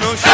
no